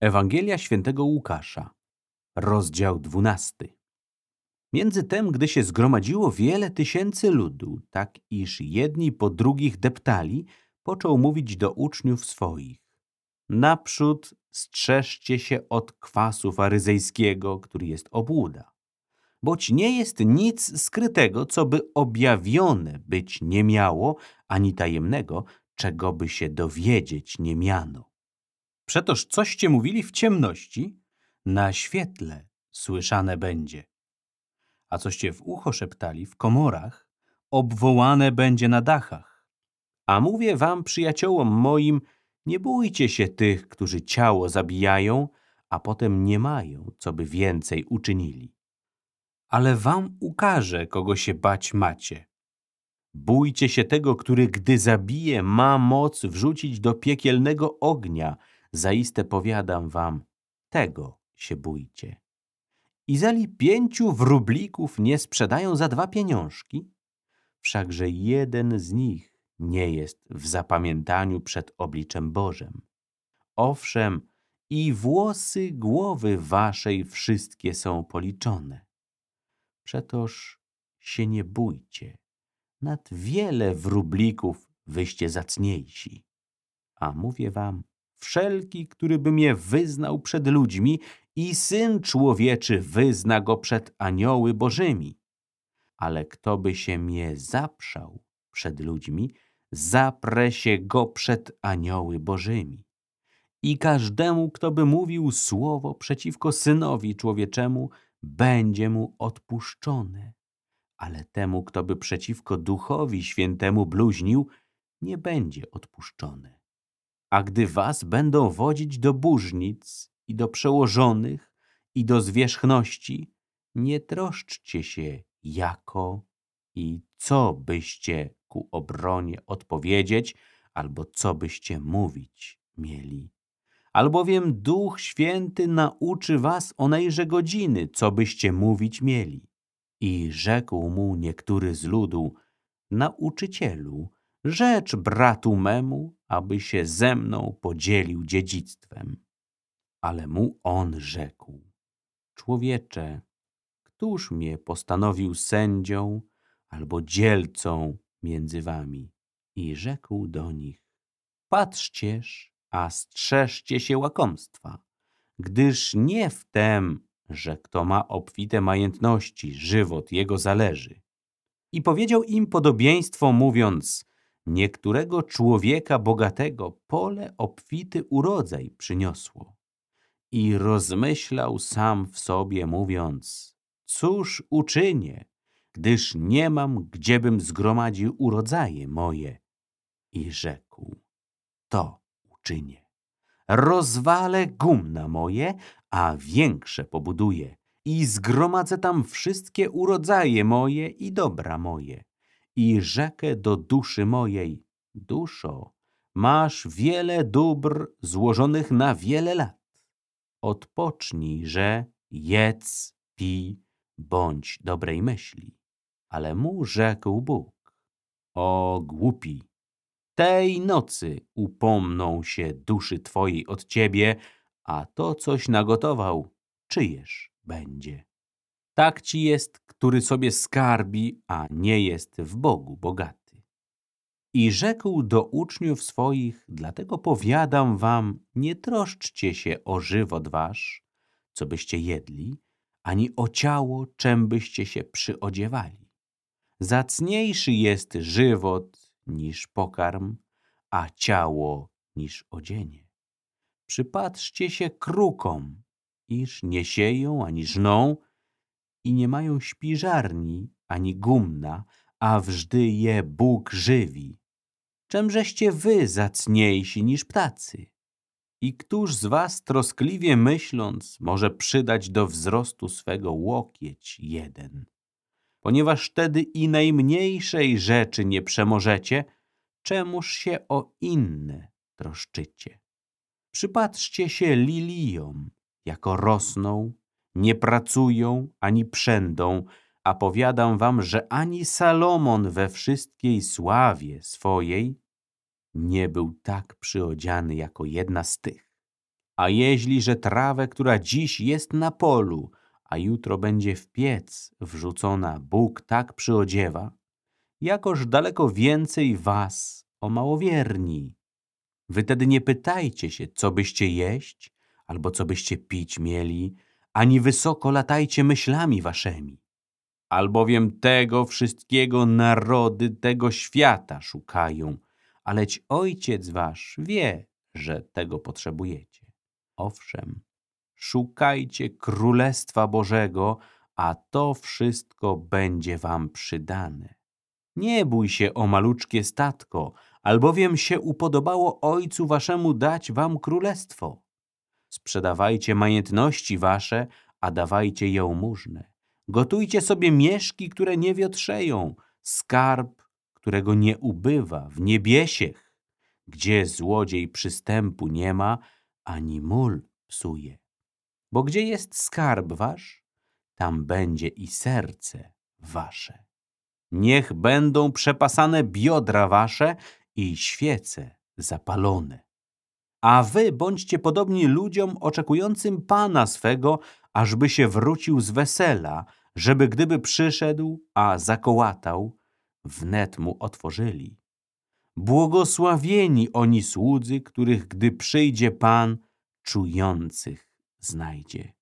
Ewangelia świętego Łukasza, rozdział dwunasty. Między tem, gdy się zgromadziło wiele tysięcy ludu, tak iż jedni po drugich deptali, począł mówić do uczniów swoich. Naprzód strzeżcie się od kwasu faryzejskiego, który jest obłuda. Boć nie jest nic skrytego, co by objawione być nie miało, ani tajemnego, czego by się dowiedzieć nie miano. Przetoż coście mówili w ciemności, na świetle słyszane będzie. A coście w ucho szeptali w komorach, obwołane będzie na dachach. A mówię wam, przyjaciołom moim, nie bójcie się tych, którzy ciało zabijają, a potem nie mają, co by więcej uczynili. Ale wam ukażę, kogo się bać macie. Bójcie się tego, który gdy zabije, ma moc wrzucić do piekielnego ognia. Zaiste powiadam wam, tego się bójcie. I zali pięciu wróblików nie sprzedają za dwa pieniążki? Wszakże jeden z nich nie jest w zapamiętaniu przed obliczem Bożem. Owszem, i włosy głowy waszej wszystkie są policzone. Przetoż się nie bójcie, nad wiele wróblików wyście zacniejsi. A mówię wam, wszelki, który by mnie wyznał przed ludźmi i Syn Człowieczy wyzna go przed anioły bożymi. Ale kto by się mnie zaprzał przed ludźmi, zaprę się go przed anioły bożymi. I każdemu, kto by mówił słowo przeciwko Synowi Człowieczemu, będzie mu odpuszczone. Ale temu, kto by przeciwko Duchowi Świętemu bluźnił, nie będzie odpuszczone. A gdy was będą wodzić do burznic i do przełożonych i do zwierzchności, nie troszczcie się jako i co byście ku obronie odpowiedzieć, albo co byście mówić mieli. Albowiem Duch Święty nauczy was onejże godziny, co byście mówić mieli. I rzekł mu niektóry z ludu, nauczycielu, rzecz bratu memu, aby się ze mną podzielił dziedzictwem. Ale mu on rzekł, człowiecze, któż mnie postanowił sędzią albo dzielcą między wami? I rzekł do nich, patrzcież, a strzeżcie się łakomstwa, gdyż nie w tem, że kto ma obfite majętności, żywot jego zależy. I powiedział im podobieństwo, mówiąc, niektórego człowieka bogatego pole obfity urodzaj przyniosło. I rozmyślał sam w sobie, mówiąc, cóż uczynię, gdyż nie mam, gdziebym zgromadził urodzaje moje. I rzekł, to uczynię. Rozwalę gumna moje, a większe pobuduję i zgromadzę tam wszystkie urodzaje moje i dobra moje i rzekę do duszy mojej. Duszo, masz wiele dóbr złożonych na wiele lat. Odpocznij, że jedz, pij, bądź dobrej myśli. Ale mu rzekł Bóg, o głupi, tej nocy upomną się duszy twojej od ciebie, a to coś nagotował, czyjeż będzie. Tak ci jest, który sobie skarbi, a nie jest w Bogu bogaty. I rzekł do uczniów swoich, dlatego powiadam wam, nie troszczcie się o żywot wasz, co byście jedli, ani o ciało, czym byście się przyodziewali. Zacniejszy jest żywot niż pokarm, a ciało niż odzienie. Przypatrzcie się krukom, iż nie sieją ani żną, i nie mają śpiżarni ani gumna, a wżdy je Bóg żywi. Czemżeście wy zacniejsi niż ptacy? I któż z was troskliwie myśląc może przydać do wzrostu swego łokieć jeden? Ponieważ wtedy i najmniejszej rzeczy nie przemożecie, czemuż się o inne troszczycie? Przypatrzcie się liliom, jako rosną, nie pracują ani przędą, a powiadam wam, że ani Salomon we wszystkiej sławie swojej nie był tak przyodziany jako jedna z tych. A jeśli, że trawę, która dziś jest na polu, a jutro będzie w piec wrzucona, Bóg tak przyodziewa, jakoż daleko więcej was, o małowierni. Wy tedy nie pytajcie się, co byście jeść, albo co byście pić mieli, ani wysoko latajcie myślami waszemi. Albowiem tego wszystkiego narody tego świata szukają, aleć Ojciec wasz wie, że tego potrzebujecie. Owszem, szukajcie Królestwa Bożego, a to wszystko będzie wam przydane. Nie bój się o maluczkie statko, albowiem się upodobało Ojcu waszemu dać wam królestwo. Sprzedawajcie majątności wasze, a dawajcie jałmużnę. Gotujcie sobie mieszki, które nie wiotrzeją, skarb, którego nie ubywa, w niebiesiech, gdzie złodziej przystępu nie ma, ani mól psuje. Bo gdzie jest skarb wasz, tam będzie i serce wasze. Niech będą przepasane biodra wasze i świece zapalone. A wy bądźcie podobni ludziom oczekującym Pana swego, ażby się wrócił z wesela, żeby gdyby przyszedł, a zakołatał, wnet mu otworzyli. Błogosławieni oni słudzy, których gdy przyjdzie Pan, czujących znajdzie.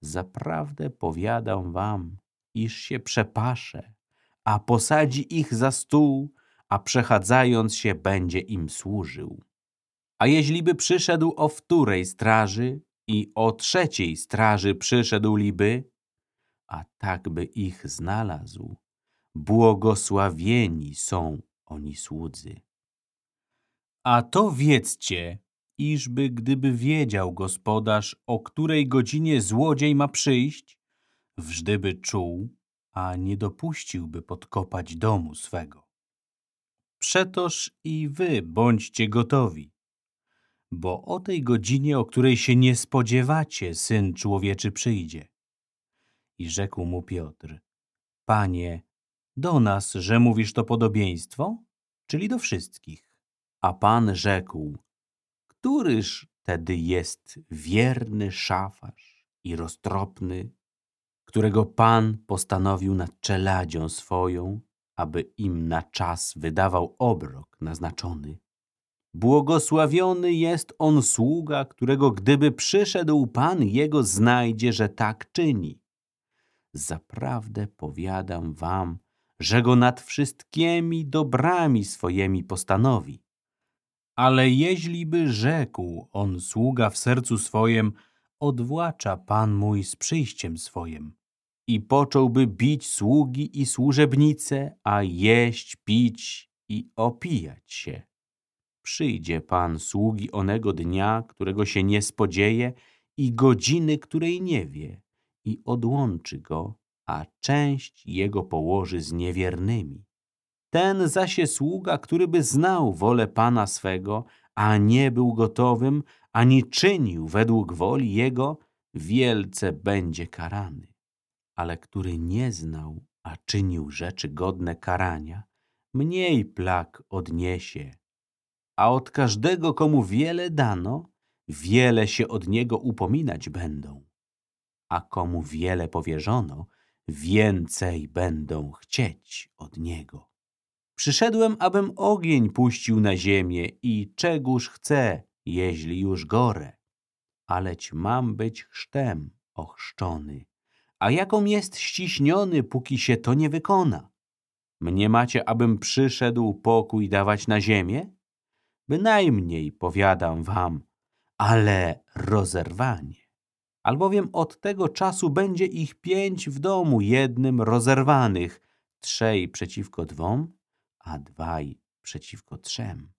Zaprawdę powiadam wam, iż się przepasze, a posadzi ich za stół, a przechadzając się będzie im służył. A jeźliby przyszedł o wtórej straży i o trzeciej straży przyszedł liby, a tak by ich znalazł, błogosławieni są oni słudzy. A to wiedzcie, iżby gdyby wiedział gospodarz, o której godzinie złodziej ma przyjść, wżdyby czuł, a nie dopuściłby podkopać domu swego. Przetoż i wy bądźcie gotowi, bo o tej godzinie, o której się nie spodziewacie, Syn Człowieczy przyjdzie. I rzekł mu Piotr, Panie, do nas, że mówisz to podobieństwo, czyli do wszystkich. A Pan rzekł, któryż tedy jest wierny szafarz i roztropny, którego Pan postanowił nad czeladzią swoją, aby im na czas wydawał obrok naznaczony. Błogosławiony jest on sługa, którego gdyby przyszedł Pan jego znajdzie, że tak czyni. Zaprawdę powiadam wam, że go nad wszystkimi dobrami swojemi postanowi. Ale jeźliby rzekł on sługa w sercu swojem, odwłacza Pan mój z przyjściem swoim. I począłby bić sługi i służebnice, a jeść, pić i opijać się. Przyjdzie Pan sługi onego dnia, którego się nie spodzieje i godziny, której nie wie, i odłączy go, a część jego położy z niewiernymi. Ten zaś sługa, który by znał wolę Pana swego, a nie był gotowym, ani czynił według woli Jego, wielce będzie karany. Ale który nie znał, a czynił rzeczy godne karania, mniej plag odniesie. A od każdego, komu wiele dano, wiele się od niego upominać będą. A komu wiele powierzono, więcej będą chcieć od niego. Przyszedłem, abym ogień puścił na ziemię i czegóż chcę, jeśli już gorę. Aleć mam być chrztem ochrzczony, a jaką jest ściśniony, póki się to nie wykona. Mnie macie, abym przyszedł pokój dawać na ziemię? Bynajmniej, powiadam wam, ale rozerwanie. Albowiem od tego czasu będzie ich pięć w domu jednym rozerwanych, trzej przeciwko dwom, a dwaj przeciwko trzem.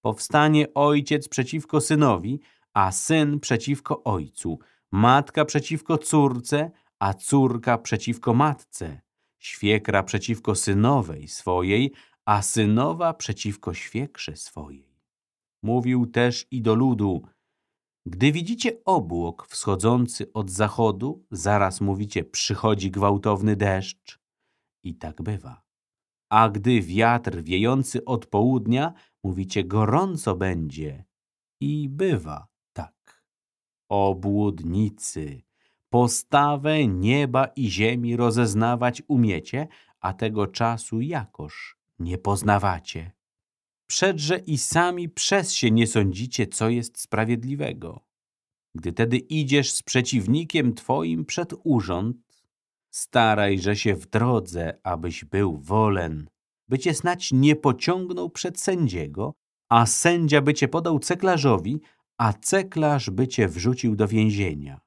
Powstanie ojciec przeciwko synowi, a syn przeciwko ojcu, matka przeciwko córce, a córka przeciwko matce, świekra przeciwko synowej swojej, a synowa przeciwko świekrze swojej. Mówił też i do ludu, gdy widzicie obłok wschodzący od zachodu, zaraz mówicie, przychodzi gwałtowny deszcz. I tak bywa. A gdy wiatr wiejący od południa, mówicie gorąco będzie. I bywa tak. Obłudnicy, postawę nieba i ziemi rozeznawać umiecie, a tego czasu jakoż nie poznawacie. Przedże i sami przez się nie sądzicie, co jest sprawiedliwego. Gdy tedy idziesz z przeciwnikiem twoim przed urząd, starajże się w drodze, abyś był wolen, by cię snać nie pociągnął przed sędziego, a sędzia by cię podał ceklarzowi, a ceklarz by cię wrzucił do więzienia.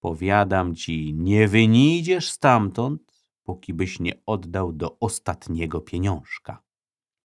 Powiadam ci, nie wynidziesz stamtąd, póki byś nie oddał do ostatniego pieniążka.